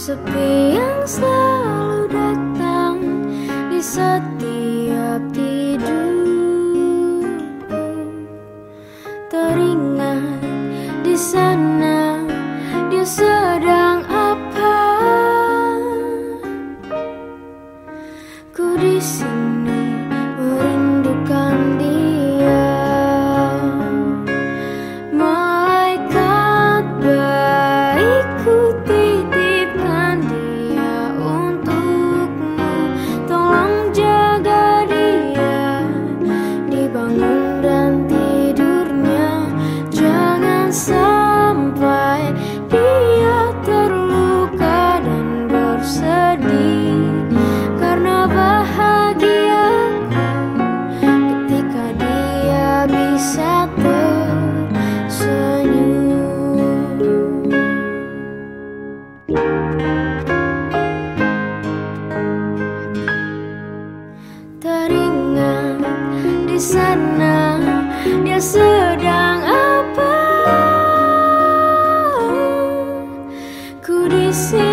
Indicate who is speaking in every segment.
Speaker 1: sepi yang selalu datang di setiap tidur. teringat di sana dia sedang apa ku di sini sana dia sedang apa? Ku di sini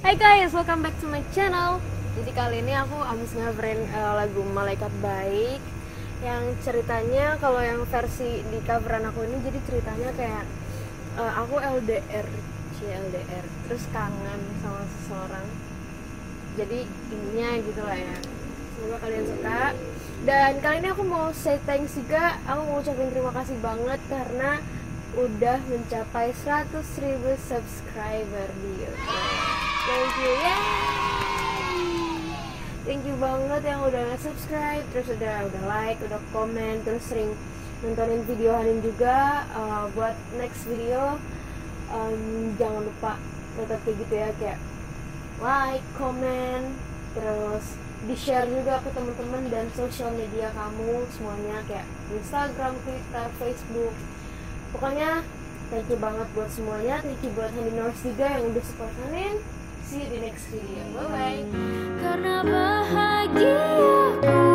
Speaker 2: Hai guys, welcome back to my channel. Jadi kali ini aku habis ngeverin eh, lagu Malaikat Baik yang ceritanya kalau yang versi di coveran aku ini jadi ceritanya kayak eh, aku LDR, CLDR, terus kangen sama seseorang. Jadi intinya gitu lah ya. Semoga kalian suka. Dan kali ini aku mau say thanks juga. Aku mau ucapin terima kasih banget karena udah mencapai 100.000 subscriber di YouTube. Thank you, yay! Thank you banget yang udah subscribe, terus udah udah like, udah komen, terus sering nontonin video Hanin juga. Uh, buat next video, um, jangan lupa tetap kayak gitu ya kayak like, komen, terus di share juga ke teman-teman dan sosial media kamu semuanya kayak Instagram, Twitter, Facebook. Pokoknya thank you banget buat semuanya, thank you buat Hanin Norris juga yang udah support Hanin. See you di next video. Bye bye.
Speaker 1: Karena bahagiaku